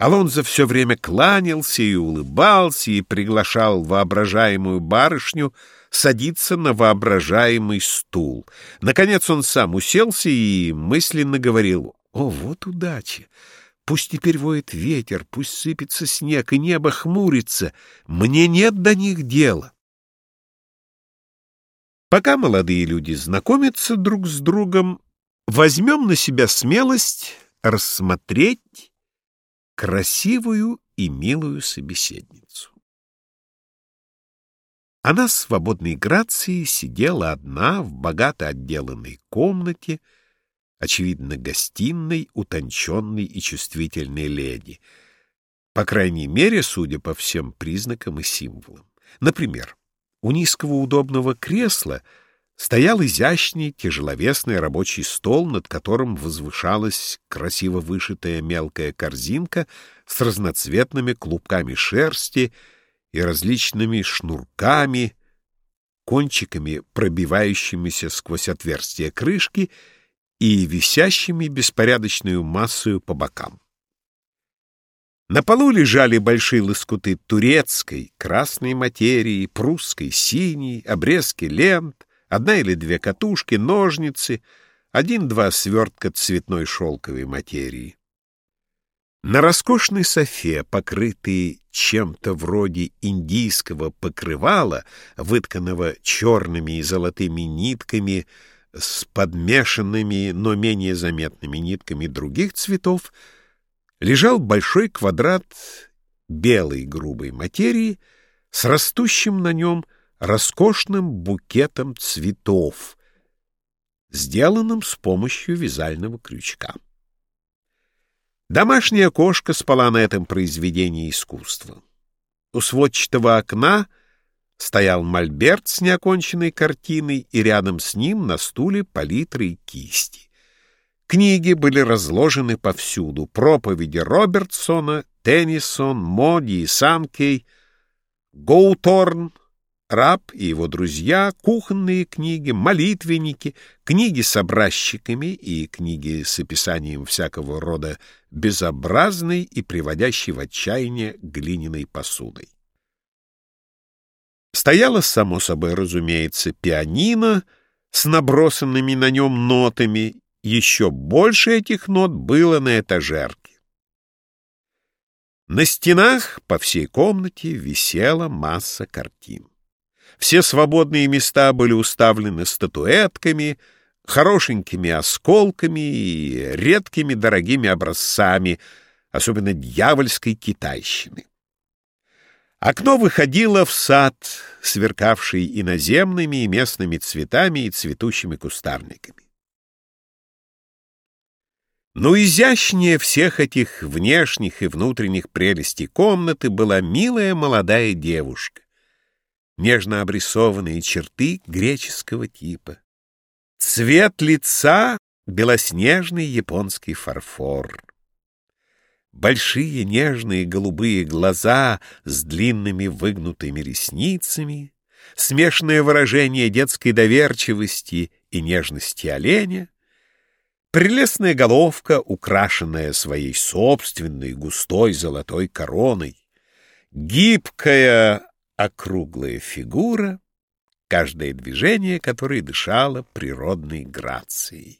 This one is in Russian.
Алонзо все время кланялся и улыбался и приглашал воображаемую барышню садиться на воображаемый стул. Наконец он сам уселся и мысленно говорил «О, вот удача! Пусть теперь воет ветер, пусть сыпется снег, и небо хмурится. Мне нет до них дела». Пока молодые люди знакомятся друг с другом, возьмем на себя смелость рассмотреть красивую и милую собеседницу. Она с свободной грацией сидела одна в богато отделанной комнате, очевидно, гостиной, утонченной и чувствительной леди, по крайней мере, судя по всем признакам и символам. Например, у низкого удобного кресла — стоял изящный тяжеловесный рабочий стол, над которым возвышалась красиво вышитая мелкая корзинка с разноцветными клубками шерсти и различными шнурками, кончиками, пробивающимися сквозь отверстия крышки и висящими беспорядочную массою по бокам. На полу лежали большие лоскуты турецкой, красной материи, прусской, синей, обрезки лент, Одна или две катушки, ножницы, один-два свертка цветной шелковой материи. На роскошной софе, покрытой чем-то вроде индийского покрывала, вытканного черными и золотыми нитками, с подмешанными, но менее заметными нитками других цветов, лежал большой квадрат белой грубой материи с растущим на нем роскошным букетом цветов, сделанным с помощью вязального крючка. Домашняя кошка спала на этом произведении искусства. У сводчатого окна стоял мольберт с неоконченной картиной, и рядом с ним на стуле палитры и кисти. Книги были разложены повсюду. Проповеди Робертсона, Теннисон, Моди и Санкей, Гоуторн, Раб и его друзья, кухонные книги, молитвенники, книги с образчиками и книги с описанием всякого рода безобразной и приводящей в отчаяние глиняной посудой. Стояло, само собой разумеется, пианино с набросанными на нем нотами, еще больше этих нот было на этажерке. На стенах по всей комнате висела масса картин. Все свободные места были уставлены статуэтками, хорошенькими осколками и редкими дорогими образцами, особенно дьявольской китайщины. Окно выходило в сад, сверкавший иноземными и местными цветами и цветущими кустарниками. Но изящнее всех этих внешних и внутренних прелестей комнаты была милая молодая девушка нежно обрисованные черты греческого типа. Цвет лица — белоснежный японский фарфор. Большие нежные голубые глаза с длинными выгнутыми ресницами, смешанное выражение детской доверчивости и нежности оленя, прелестная головка, украшенная своей собственной густой золотой короной, гибкая округлая фигура, каждое движение которой дышало природной грацией.